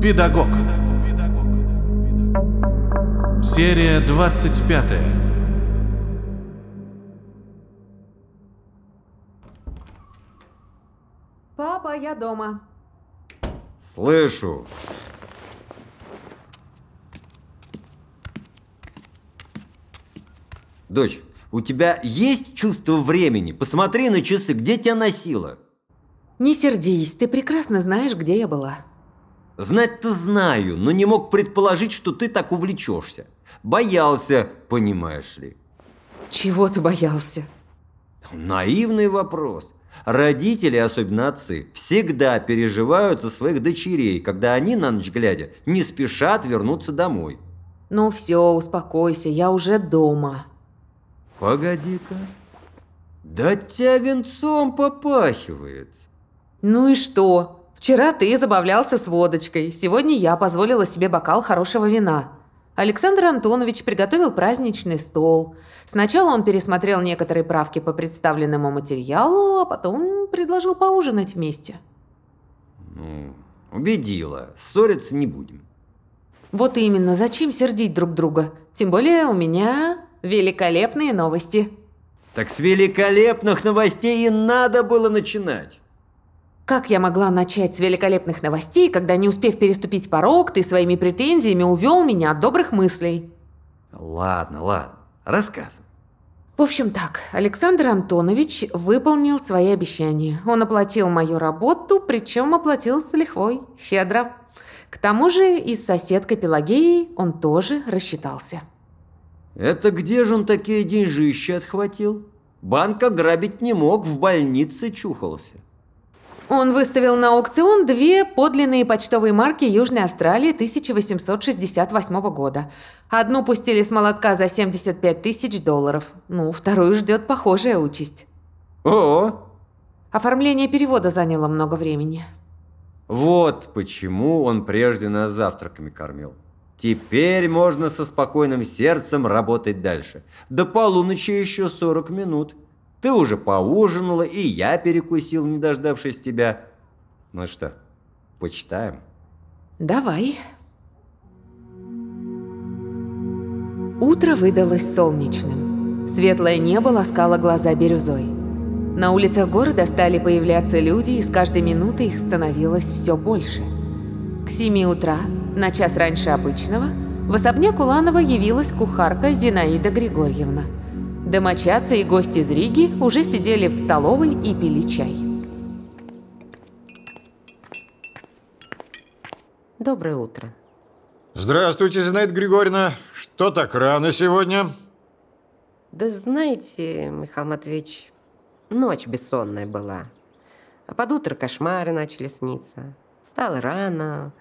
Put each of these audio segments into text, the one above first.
Педагог. Серия 25. Папа, я дома. Слышу. Дочь, у тебя есть чувство времени? Посмотри на часы, где тебя носило? Не сердись, ты прекрасно знаешь, где я была. Знать-то знаю, но не мог предположить, что ты так увлечешься. Боялся, понимаешь ли. Чего ты боялся? Наивный вопрос. Родители, особенно отцы, всегда переживают за своих дочерей, когда они, на ночь глядя, не спешат вернуться домой. Ну все, успокойся, я уже дома. Погоди-ка. Да тебя венцом попахивает. Ну и что? Вчера ты забавлялся с водочкой, сегодня я позволила себе бокал хорошего вина. Александр Антонович приготовил праздничный стол. Сначала он пересмотрел некоторые правки по представленному материалу, а потом предложил поужинать вместе. Ну, убедила. Ссориться не будем. Вот именно, зачем сердить друг друга? Тем более у меня великолепные новости. Так с великолепных новостей и надо было начинать. Как я могла начать с великолепных новостей, когда, не успев переступить порог, ты своими претензиями увел меня от добрых мыслей? Ладно, ладно, рассказывай. В общем так, Александр Антонович выполнил свои обещания. Он оплатил мою работу, причем оплатил с лихвой, щедро. К тому же и с соседкой Пелагеей он тоже рассчитался. Это где же он такие деньжища отхватил? Банк ограбить не мог, в больнице чухался. Он выставил на аукцион две подлинные почтовые марки Южной Австралии 1868 года. Одну пустили с молотка за 75 тысяч долларов. Ну, вторую ждет похожая участь. О, Оформление перевода заняло много времени. вот почему он прежде нас завтраками кормил. Теперь можно со спокойным сердцем работать дальше. До полуночи еще 40 минут. Ты уже поужинала, и я перекусил, не дождавшись тебя. Ну что, почитаем? Давай. Утро выдалось солнечным. Светлое небо ласкало глаза бирюзой. На улицах города стали появляться люди, и с каждой минутой их становилось все больше. К семи утра, на час раньше обычного, в особняк Уланова явилась кухарка Зинаида Григорьевна. Домочадцы и гости из Риги уже сидели в столовой и пили чай. Доброе утро. Здравствуйте, Зинаида Григорьевна. Что так рано сегодня? Да знаете, Михаил Матвеевич, ночь бессонная была. А под утро кошмары начали сниться. Встала рано.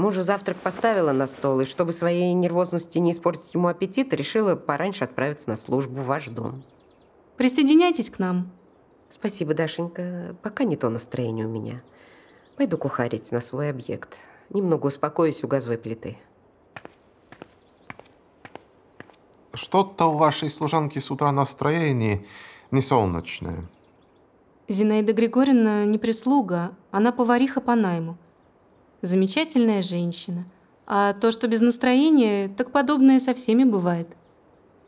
Мужу завтрак поставила на стол, и чтобы своей нервозности не испортить ему аппетит, решила пораньше отправиться на службу в ваш дом. Присоединяйтесь к нам. Спасибо, Дашенька. Пока не то настроение у меня. Пойду кухарить на свой объект. Немного успокоюсь у газовой плиты. Что-то у вашей служанки с утра настроение не солнечное. Зинаида Григорьевна не прислуга, она повариха по найму. Замечательная женщина. А то, что без настроения, так подобное со всеми бывает.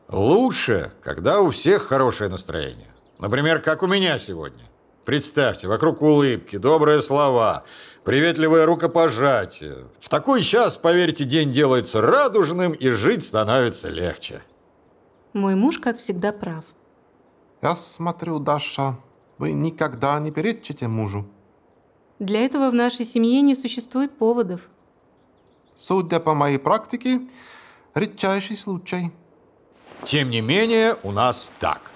Лучше, когда у всех хорошее настроение. Например, как у меня сегодня. Представьте, вокруг улыбки, добрые слова, приветливое рукопожатие. В такой час, поверьте, день делается радужным и жить становится легче. Мой муж, как всегда, прав. Я смотрю, Даша, вы никогда не перечите мужу. Для этого в нашей семье не существует поводов. Судя по моей практике, редчайший случай. Тем не менее, у нас так.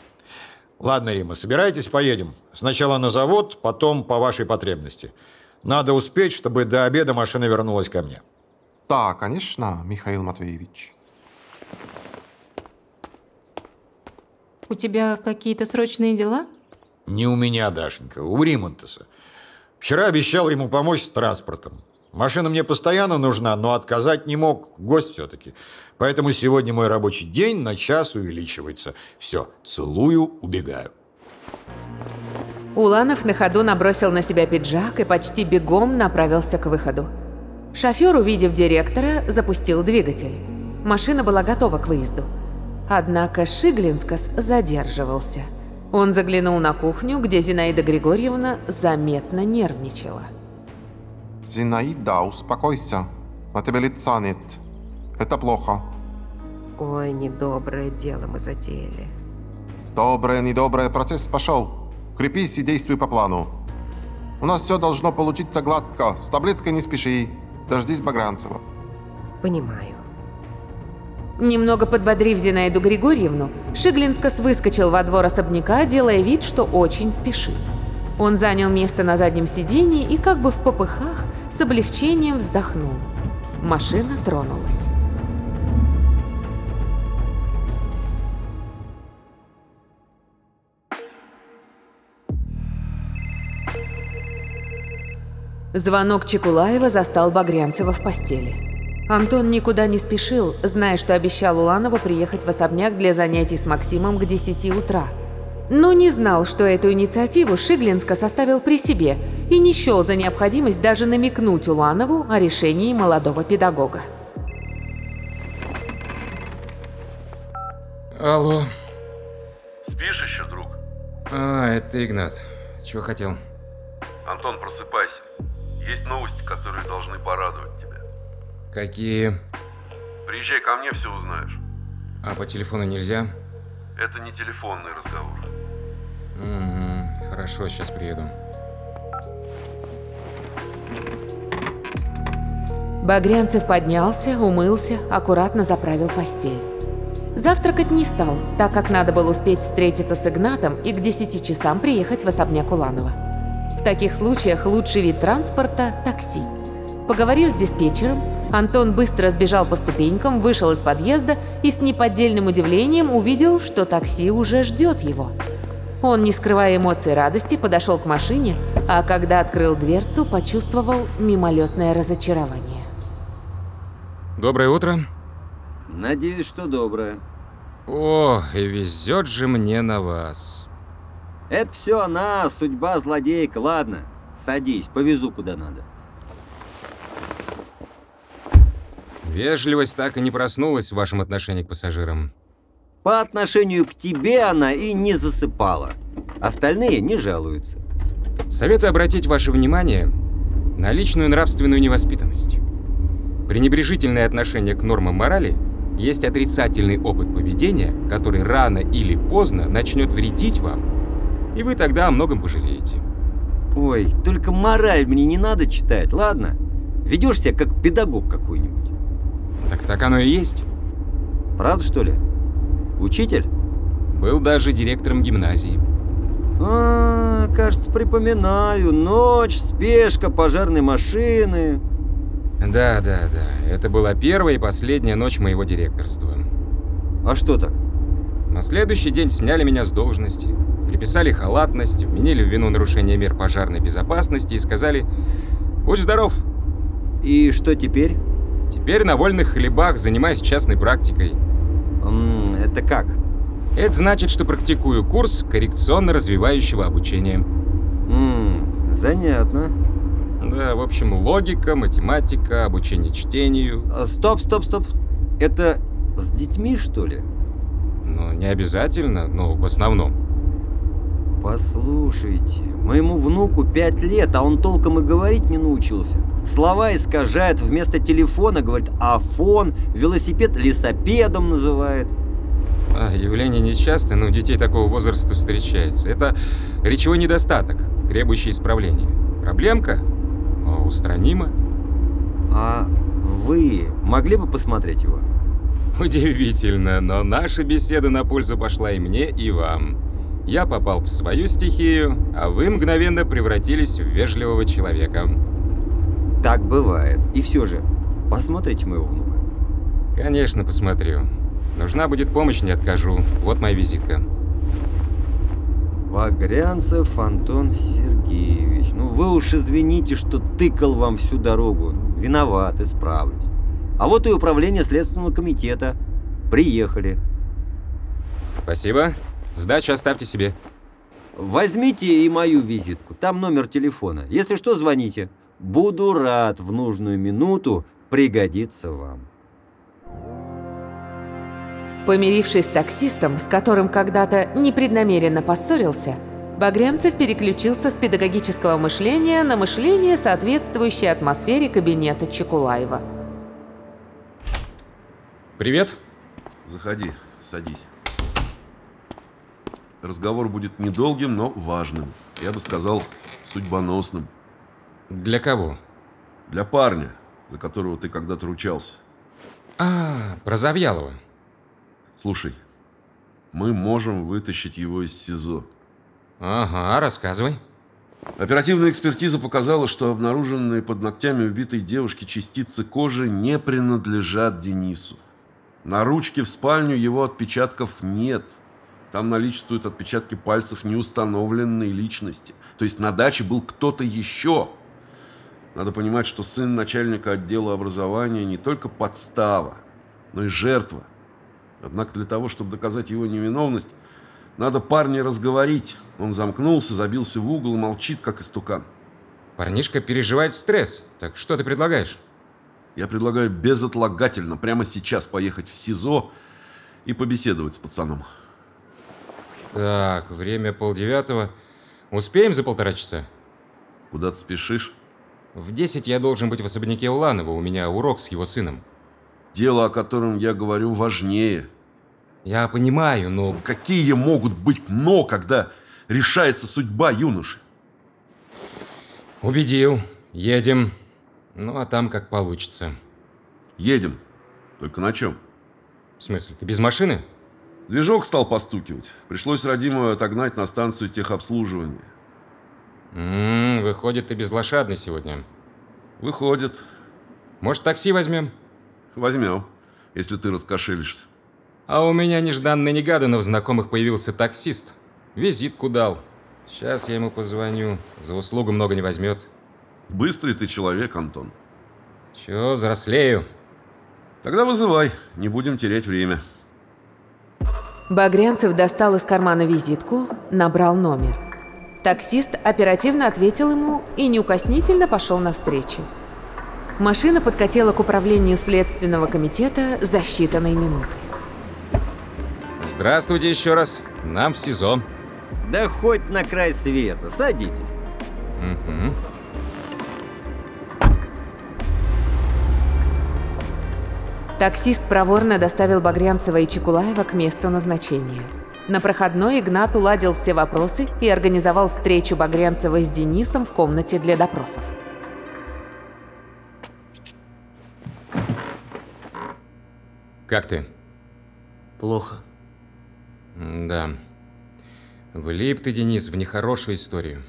Ладно, Рима, собирайтесь, поедем. Сначала на завод, потом по вашей потребности. Надо успеть, чтобы до обеда машина вернулась ко мне. Да, конечно, Михаил Матвеевич. У тебя какие-то срочные дела? Не у меня, Дашенька, у Римонтеса. Вчера обещал ему помочь с транспортом. Машина мне постоянно нужна, но отказать не мог, гость все-таки. Поэтому сегодня мой рабочий день на час увеличивается. Все, целую, убегаю. Уланов на ходу набросил на себя пиджак и почти бегом направился к выходу. Шофер, увидев директора, запустил двигатель. Машина была готова к выезду. Однако Шиглинскас задерживался. Он заглянул на кухню, где Зинаида Григорьевна заметно нервничала. Зинаида, успокойся. На тебе лица нет. Это плохо. Ой, недоброе дело мы затеяли. Доброе, недоброе, процесс пошел. Крепись и действуй по плану. У нас все должно получиться гладко. С таблеткой не спеши. Дождись Багранцева. Понимаю. Немного подбодрив Зинаиду Григорьевну, Шиглинскас выскочил во двор особняка, делая вид, что очень спешит. Он занял место на заднем сиденье и как бы в попыхах с облегчением вздохнул. Машина тронулась. Звонок Чекулаева застал Багрянцева в постели. Антон никуда не спешил, зная, что обещал Уланову приехать в особняк для занятий с Максимом к 10 утра. Но не знал, что эту инициативу Шиглинска составил при себе и не счел за необходимость даже намекнуть Уланову о решении молодого педагога. Алло. Спишь еще, друг? А, это Игнат. Чего хотел? Антон, просыпайся. Есть новости, которые должны порадовать тебя. Какие? Приезжай ко мне, все узнаешь. А по телефону нельзя? Это не телефонный разговор. Угу, хорошо, сейчас приеду. Багрянцев поднялся, умылся, аккуратно заправил постель. Завтракать не стал, так как надо было успеть встретиться с Игнатом и к 10 часам приехать в особняк Уланова. В таких случаях лучший вид транспорта – такси. Поговорив с диспетчером, Антон быстро сбежал по ступенькам, вышел из подъезда и с неподдельным удивлением увидел, что такси уже ждет его. Он, не скрывая эмоций радости, подошел к машине, а когда открыл дверцу, почувствовал мимолетное разочарование. Доброе утро. Надеюсь, что доброе. О, и везет же мне на вас. Это все она, судьба злодейка. Ладно, садись, повезу куда надо. Вежливость так и не проснулась в вашем отношении к пассажирам. По отношению к тебе она и не засыпала. Остальные не жалуются. Советую обратить ваше внимание на личную нравственную невоспитанность. Пренебрежительное отношение к нормам морали есть отрицательный опыт поведения, который рано или поздно начнет вредить вам, и вы тогда о многом пожалеете. Ой, только мораль мне не надо читать, ладно? Ведешь себя как педагог какой-нибудь. Так так оно и есть. Правда, что ли? Учитель? Был даже директором гимназии. А, кажется, припоминаю. Ночь, спешка, пожарные машины. Да, да, да. Это была первая и последняя ночь моего директорства. А что так? На следующий день сняли меня с должности, приписали халатность, вменили в вину нарушения мер пожарной безопасности и сказали «Будь здоров, И что теперь? Теперь на вольных хлебах занимаюсь частной практикой». М, это как? Это значит, что практикую курс коррекционно-развивающего обучения. М, занятно. Да, в общем, логика, математика, обучение чтению. А, Стоп, стоп, стоп. Это с детьми, что ли? Ну, не обязательно, но в основном. Послушайте, моему внуку пять лет, а он толком и говорить не научился. Слова искажает, вместо телефона говорит «афон», велосипед лесопедом называет. А, явление нечастое, но у детей такого возраста встречается. Это речевой недостаток, требующий исправления. Проблемка? Но устранима. А вы могли бы посмотреть его? Удивительно, но наша беседа на пользу пошла и мне, и вам. Я попал в свою стихию, а вы мгновенно превратились в вежливого человека. Так бывает. И все же, посмотрите моего внука. Конечно, посмотрю. Нужна будет помощь, не откажу. Вот моя визитка. Багрянцев Антон Сергеевич. Ну вы уж извините, что тыкал вам всю дорогу. Виноват, исправлюсь. А вот и управление Следственного комитета. Приехали. Спасибо. Сдачу оставьте себе. Возьмите и мою визитку, там номер телефона. Если что, звоните. Буду рад в нужную минуту пригодиться вам. Помирившись с таксистом, с которым когда-то непреднамеренно поссорился, Багрянцев переключился с педагогического мышления на мышление, соответствующее атмосфере кабинета Чекулаева. Привет. Заходи, садись. Разговор будет недолгим, но важным. Я бы сказал, судьбоносным. Для кого? Для парня, за которого ты когда-то ручался. А, про Завьялова. Слушай, мы можем вытащить его из СИЗО. Ага, рассказывай. Оперативная экспертиза показала, что обнаруженные под ногтями убитой девушки частицы кожи не принадлежат Денису. На ручке в спальню его отпечатков нет. Там наличествуют отпечатки пальцев неустановленной личности. То есть на даче был кто-то еще. Надо понимать, что сын начальника отдела образования не только подстава, но и жертва. Однако для того, чтобы доказать его невиновность, надо парня разговорить. Он замкнулся, забился в угол, молчит, как истукан. Парнишка переживает стресс. Так что ты предлагаешь? Я предлагаю безотлагательно прямо сейчас поехать в СИЗО и побеседовать с пацаном. Так, время полдевятого. Успеем за полтора часа? Куда ты спешишь? В 10 я должен быть в особняке Уланова, у меня урок с его сыном. Дело, о котором я говорю, важнее. Я понимаю, но... Какие могут быть «но», когда решается судьба юноши? Убедил. Едем. Ну, а там как получится. Едем. Только на чем? В смысле, ты без машины? Движок стал постукивать. Пришлось родимую отогнать на станцию техобслуживания. Ммм, выходит, ты безлошадный сегодня. Выходит. Может, такси возьмем? Возьмем, если ты раскошелишься. А у меня нежданно-негаданно в знакомых появился таксист. Визитку дал. Сейчас я ему позвоню. За услугу много не возьмет. Быстрый ты человек, Антон. Чё, взрослею. Тогда вызывай, не будем терять время. Багрянцев достал из кармана визитку, набрал номер. Таксист оперативно ответил ему и неукоснительно пошел навстречу. Машина подкатила к управлению Следственного комитета за считанные минуты. Здравствуйте еще раз. Нам в СИЗО. Да хоть на край света, садитесь. Угу. Таксист проворно доставил Багрянцева и Чекулаева к месту назначения. На проходной Игнат уладил все вопросы и организовал встречу Багрянцева с Денисом в комнате для допросов. Как ты? Плохо. Да. Влип ты, Денис, в нехорошую историю.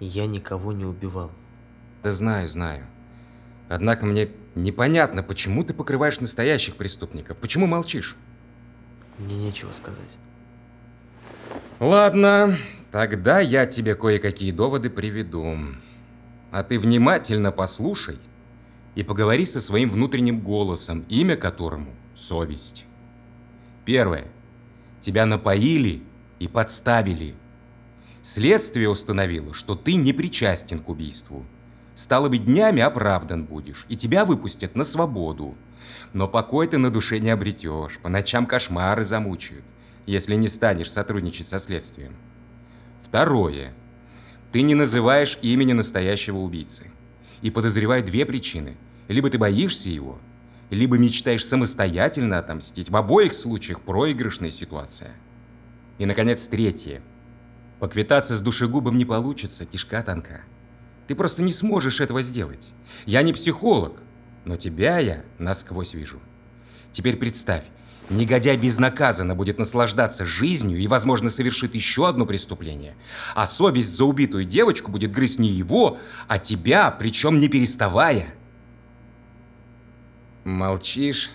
Я никого не убивал. Да знаю, знаю. Однако мне непонятно, почему ты покрываешь настоящих преступников. Почему молчишь? Мне нечего сказать. Ладно, тогда я тебе кое-какие доводы приведу. А ты внимательно послушай и поговори со своим внутренним голосом, имя которому – совесть. Первое. Тебя напоили и подставили. Следствие установило, что ты не причастен к убийству. Стало быть, днями оправдан будешь, и тебя выпустят на свободу. Но покой ты на душе не обретешь, по ночам кошмары замучают, если не станешь сотрудничать со следствием. Второе. Ты не называешь имени настоящего убийцы. И подозреваю две причины. Либо ты боишься его, либо мечтаешь самостоятельно отомстить. В обоих случаях проигрышная ситуация. И, наконец, третье. Поквитаться с душегубом не получится, кишка тонка. Ты просто не сможешь этого сделать. Я не психолог, но тебя я насквозь вижу. Теперь представь, негодяй безнаказанно будет наслаждаться жизнью и, возможно, совершит еще одно преступление. А совесть за убитую девочку будет грызть не его, а тебя, причем не переставая. Молчишь?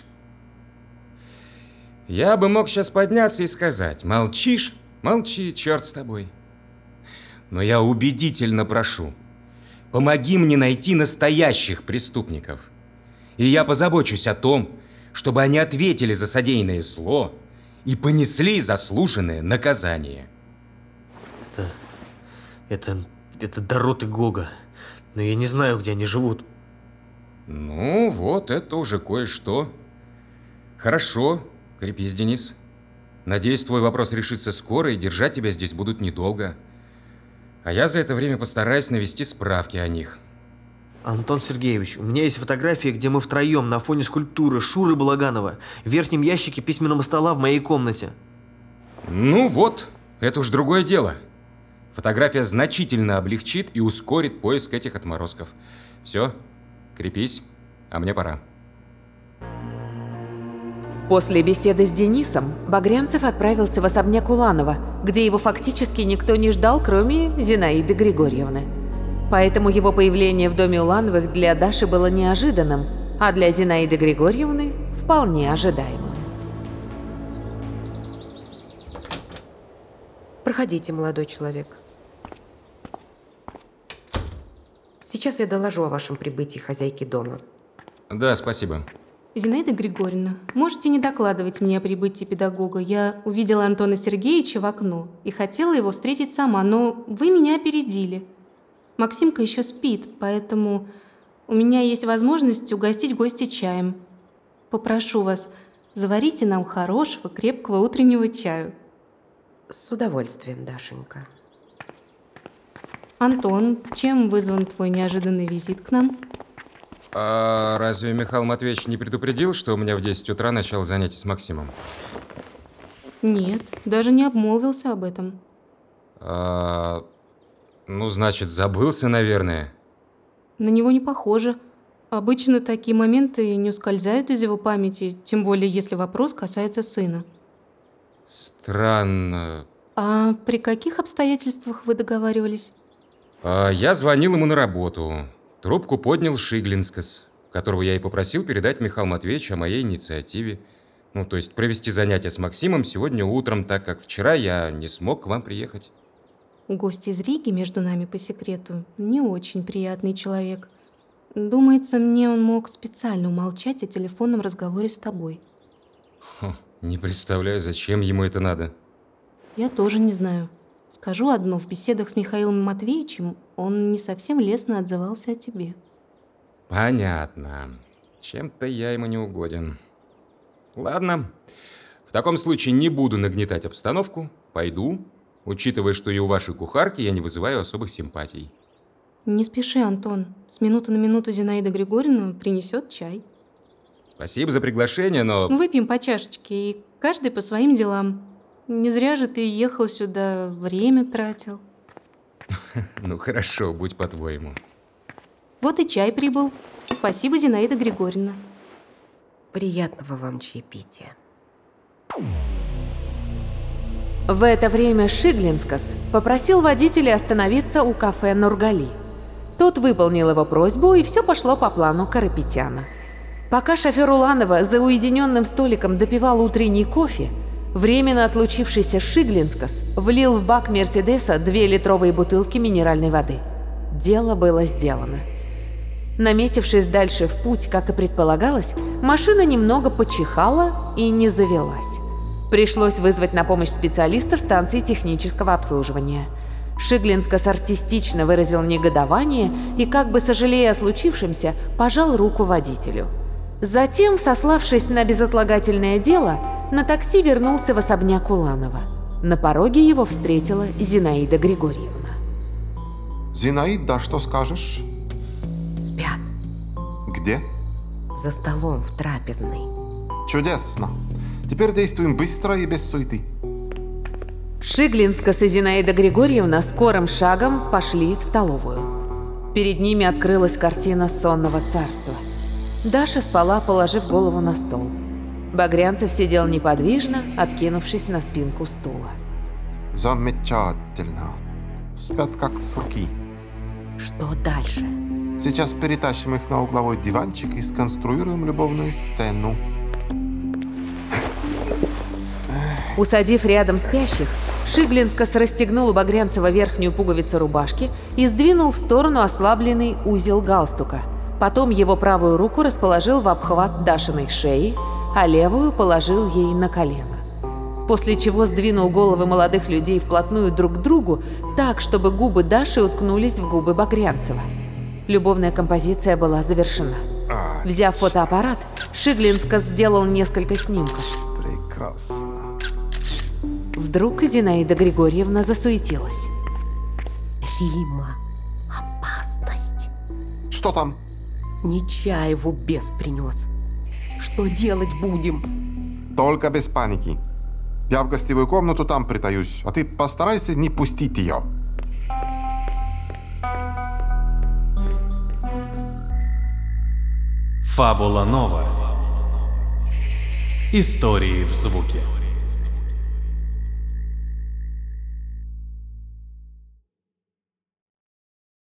Я бы мог сейчас подняться и сказать, молчишь? Молчи, черт с тобой. Но я убедительно прошу, помоги мне найти настоящих преступников. И я позабочусь о том, чтобы они ответили за содеянное зло и понесли заслуженное наказание. Это Это... это Дорот и Гога. Но я не знаю, где они живут. Ну, вот это уже кое-что. Хорошо, крепись, Денис. Надеюсь, твой вопрос решится скоро, и держать тебя здесь будут недолго. А я за это время постараюсь навести справки о них. Антон Сергеевич, у меня есть фотография, где мы втроем на фоне скульптуры Шуры Балаганова в верхнем ящике письменного стола в моей комнате. Ну вот, это уж другое дело. Фотография значительно облегчит и ускорит поиск этих отморозков. Все, крепись, а мне пора. После беседы с Денисом Багрянцев отправился в особняк Уланова, где его фактически никто не ждал, кроме Зинаиды Григорьевны. Поэтому его появление в доме Улановых для Даши было неожиданным, а для Зинаиды Григорьевны – вполне ожидаемым. Проходите, молодой человек. Сейчас я доложу о вашем прибытии хозяйки дома. Да, спасибо. Зинаида Григорьевна, можете не докладывать мне о прибытии педагога. Я увидела Антона Сергеевича в окно и хотела его встретить сама, но вы меня опередили. Максимка еще спит, поэтому у меня есть возможность угостить гостя чаем. Попрошу вас, заварите нам хорошего, крепкого утреннего чаю. С удовольствием, Дашенька. Антон, чем вызван твой неожиданный визит к нам? А разве Михаил Матвеевич не предупредил, что у меня в 10 утра начало занятие с Максимом? Нет, даже не обмолвился об этом. А, ну, значит, забылся, наверное. На него не похоже. Обычно такие моменты не ускользают из его памяти, тем более если вопрос касается сына. Странно. А при каких обстоятельствах вы договаривались? А, я звонил ему на работу. Трубку поднял Шиглинскас, которого я и попросил передать Михаилу Матвеевичу о моей инициативе. Ну, то есть провести занятия с Максимом сегодня утром, так как вчера я не смог к вам приехать. Гость из Риги, между нами по секрету, не очень приятный человек. Думается, мне он мог специально умолчать о телефонном разговоре с тобой. Хм, не представляю, зачем ему это надо. Я тоже не знаю. Скажу одно, в беседах с Михаилом Матвеевичем он не совсем лестно отзывался о тебе. Понятно. Чем-то я ему не угоден. Ладно. В таком случае не буду нагнетать обстановку. Пойду, учитывая, что и у вашей кухарки я не вызываю особых симпатий. Не спеши, Антон. С минуты на минуту Зинаида Григорьевна принесет чай. Спасибо за приглашение, но... Выпьем по чашечке, и каждый по своим делам. Не зря же ты ехал сюда, время тратил. Ну хорошо, будь по-твоему. Вот и чай прибыл. Спасибо, Зинаида Григорьевна. Приятного вам чаепития. В это время Шиглинскас попросил водителя остановиться у кафе Нургали. Тот выполнил его просьбу, и все пошло по плану Карапетяна. Пока шофер Уланова за уединенным столиком допивал утренний кофе, временно отлучившийся Шиглинскас влил в бак Мерседеса две литровые бутылки минеральной воды. Дело было сделано. Наметившись дальше в путь, как и предполагалось, машина немного почихала и не завелась. Пришлось вызвать на помощь специалистов станции технического обслуживания. Шиглинскас артистично выразил негодование и, как бы сожалея о случившемся, пожал руку водителю. Затем, сославшись на безотлагательное дело, на такси вернулся в особняк Уланова. На пороге его встретила Зинаида Григорьевна. Зинаида, что скажешь? Спят. Где? За столом в трапезной. Чудесно. Теперь действуем быстро и без суеты. Шиглинскас и Зинаида Григорьевна скорым шагом пошли в столовую. Перед ними открылась картина сонного царства. Даша спала, положив голову на стол. Багрянцев сидел неподвижно, откинувшись на спинку стула. Замечательно. Спят как сурки. Что дальше? Сейчас перетащим их на угловой диванчик и сконструируем любовную сцену. Усадив рядом спящих, Шиглинскас расстегнул у Багрянцева верхнюю пуговицу рубашки и сдвинул в сторону ослабленный узел галстука. Потом его правую руку расположил в обхват Дашиной шеи, а левую положил ей на колено. после чего сдвинул головы молодых людей вплотную друг к другу так, чтобы губы Даши уткнулись в губы Багрянцева. Любовная композиция была завершена. Взяв фотоаппарат, Шиглинска сделал несколько снимков. Прекрасно. Вдруг Зинаида Григорьевна засуетилась. Рима, опасность. Что там? Нечаеву бес принес. Что делать будем? Только без паники. Я в гостевую комнату там притаюсь, а ты постарайся не пустить ее. Фабула Нова. Истории в звуке.